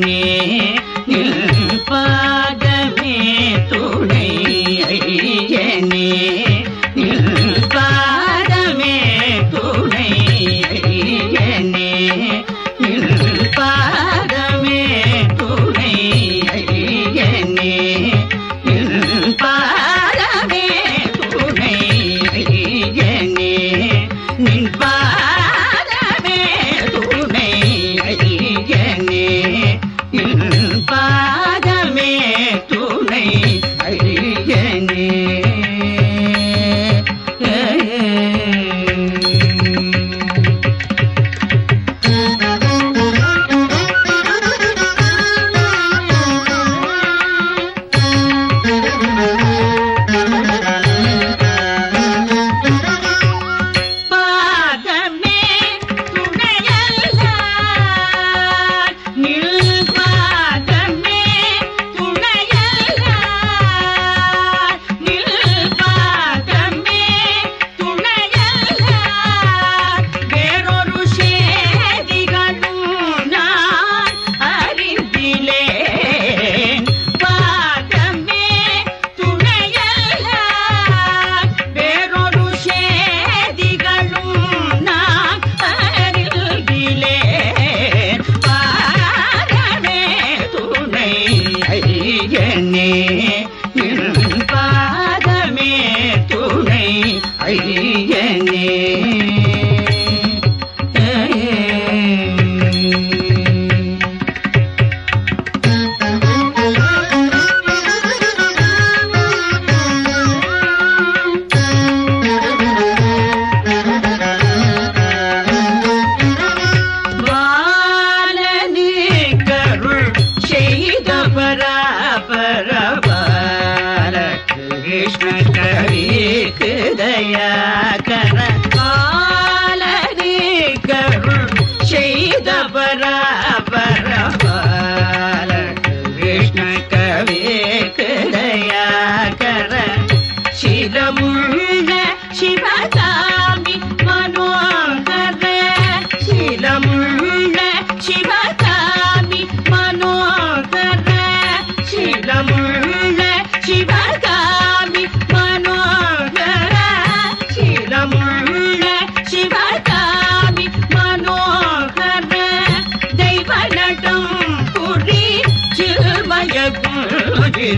நின்னே நில் பாதமே துணை ஐயனே பாதமே துணை ஐயனே நில் கிருஷ்ண கவி தயா கரா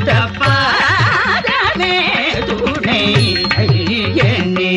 தப்பாதமே துணை என்னே